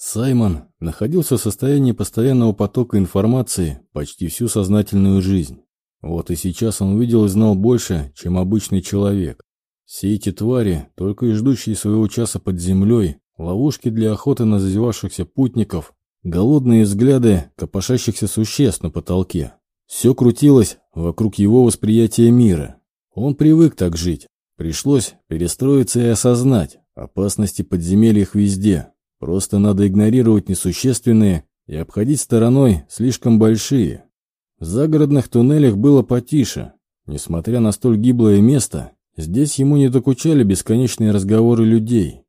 Саймон находился в состоянии постоянного потока информации почти всю сознательную жизнь. Вот и сейчас он увидел и знал больше, чем обычный человек. Все эти твари, только и ждущие своего часа под землей, ловушки для охоты на зазевавшихся путников, голодные взгляды копошащихся существ на потолке. Все крутилось вокруг его восприятия мира. Он привык так жить. Пришлось перестроиться и осознать опасности подземелья их везде. Просто надо игнорировать несущественные и обходить стороной слишком большие. В загородных туннелях было потише. Несмотря на столь гиблое место, здесь ему не докучали бесконечные разговоры людей.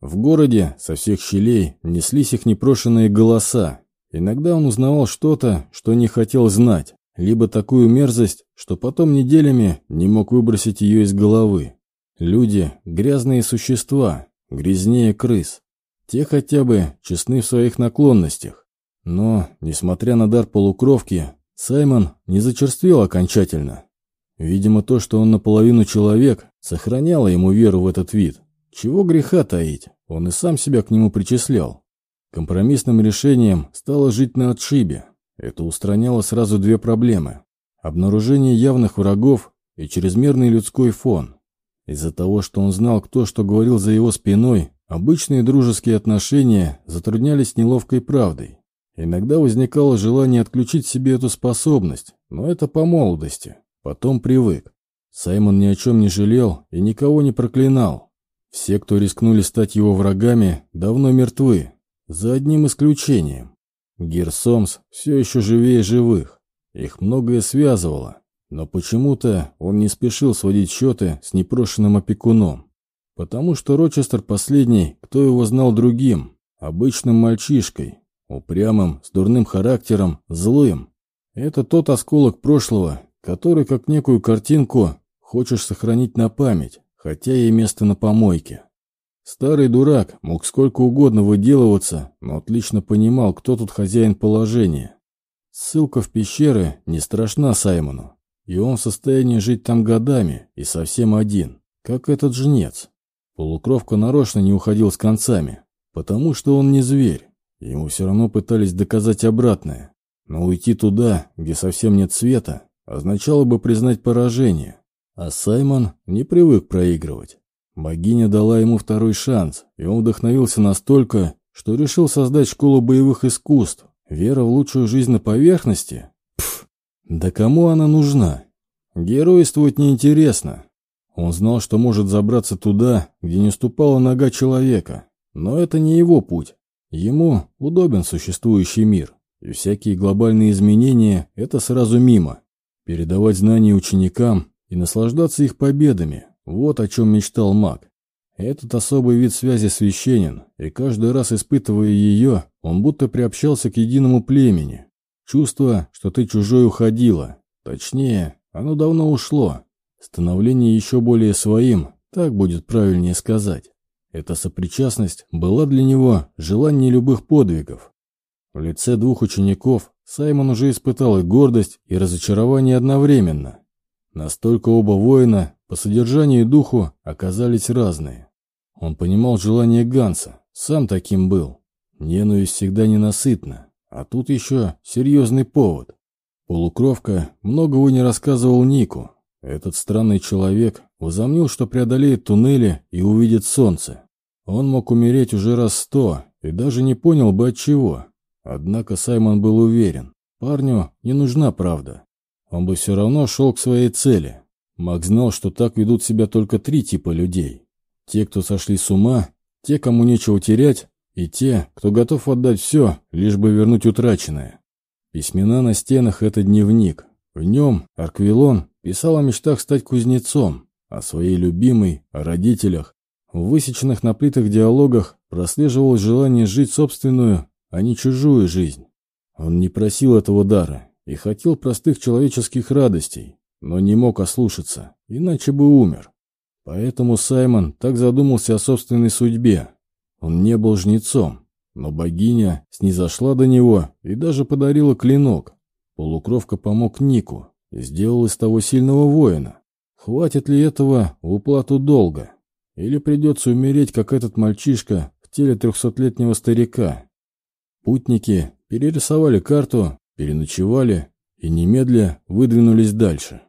В городе со всех щелей неслись их непрошенные голоса. Иногда он узнавал что-то, что не хотел знать, либо такую мерзость, что потом неделями не мог выбросить ее из головы. Люди – грязные существа, грязнее крыс. Те хотя бы честны в своих наклонностях. Но, несмотря на дар полукровки, Саймон не зачерствел окончательно. Видимо, то, что он наполовину человек, сохраняло ему веру в этот вид. Чего греха таить, он и сам себя к нему причислял. Компромиссным решением стало жить на отшибе. Это устраняло сразу две проблемы. Обнаружение явных врагов и чрезмерный людской фон. Из-за того, что он знал, кто что говорил за его спиной, Обычные дружеские отношения затруднялись неловкой правдой. Иногда возникало желание отключить себе эту способность, но это по молодости. Потом привык. Саймон ни о чем не жалел и никого не проклинал. Все, кто рискнули стать его врагами, давно мертвы. За одним исключением. Герсомс все еще живее живых. Их многое связывало. Но почему-то он не спешил сводить счеты с непрошенным опекуном. Потому что Рочестер последний, кто его знал другим, обычным мальчишкой, упрямым, с дурным характером, злым. Это тот осколок прошлого, который, как некую картинку, хочешь сохранить на память, хотя и место на помойке. Старый дурак мог сколько угодно выделываться, но отлично понимал, кто тут хозяин положения. Ссылка в пещеры не страшна Саймону, и он в состоянии жить там годами и совсем один, как этот жнец. Полукровка нарочно не уходил с концами, потому что он не зверь. Ему все равно пытались доказать обратное. Но уйти туда, где совсем нет света, означало бы признать поражение. А Саймон не привык проигрывать. Богиня дала ему второй шанс, и он вдохновился настолько, что решил создать школу боевых искусств. Вера в лучшую жизнь на поверхности? Пф, да кому она нужна? Геройствовать неинтересно, он знал, что может забраться туда, где не ступала нога человека. Но это не его путь. Ему удобен существующий мир, и всякие глобальные изменения – это сразу мимо. Передавать знания ученикам и наслаждаться их победами – вот о чем мечтал маг. Этот особый вид связи священен, и каждый раз испытывая ее, он будто приобщался к единому племени. Чувство, что ты чужой уходило. Точнее, оно давно ушло, Становление еще более своим, так будет правильнее сказать. Эта сопричастность была для него желанием любых подвигов. В лице двух учеников Саймон уже испытал и гордость, и разочарование одновременно. Настолько оба воина по содержанию и духу оказались разные. Он понимал желание Ганса, сам таким был. Ненависть всегда ненасытна, а тут еще серьезный повод. Полукровка многого не рассказывал Нику, этот странный человек возомнил, что преодолеет туннели и увидит солнце. Он мог умереть уже раз сто и даже не понял бы от чего. Однако Саймон был уверен, парню не нужна правда. Он бы все равно шел к своей цели. Мак знал, что так ведут себя только три типа людей. Те, кто сошли с ума, те, кому нечего терять, и те, кто готов отдать все, лишь бы вернуть утраченное. Письмена на стенах — это дневник. В нем Арквилон Писал о мечтах стать кузнецом, о своей любимой, о родителях. В высеченных на плитах диалогах прослеживалось желание жить собственную, а не чужую жизнь. Он не просил этого дара и хотел простых человеческих радостей, но не мог ослушаться, иначе бы умер. Поэтому Саймон так задумался о собственной судьбе. Он не был жнецом, но богиня снизошла до него и даже подарила клинок. Полукровка помог Нику, Сделал из того сильного воина. Хватит ли этого в уплату долга? Или придется умереть, как этот мальчишка, в теле трехсотлетнего старика, Путники перерисовали карту, переночевали и немедля выдвинулись дальше.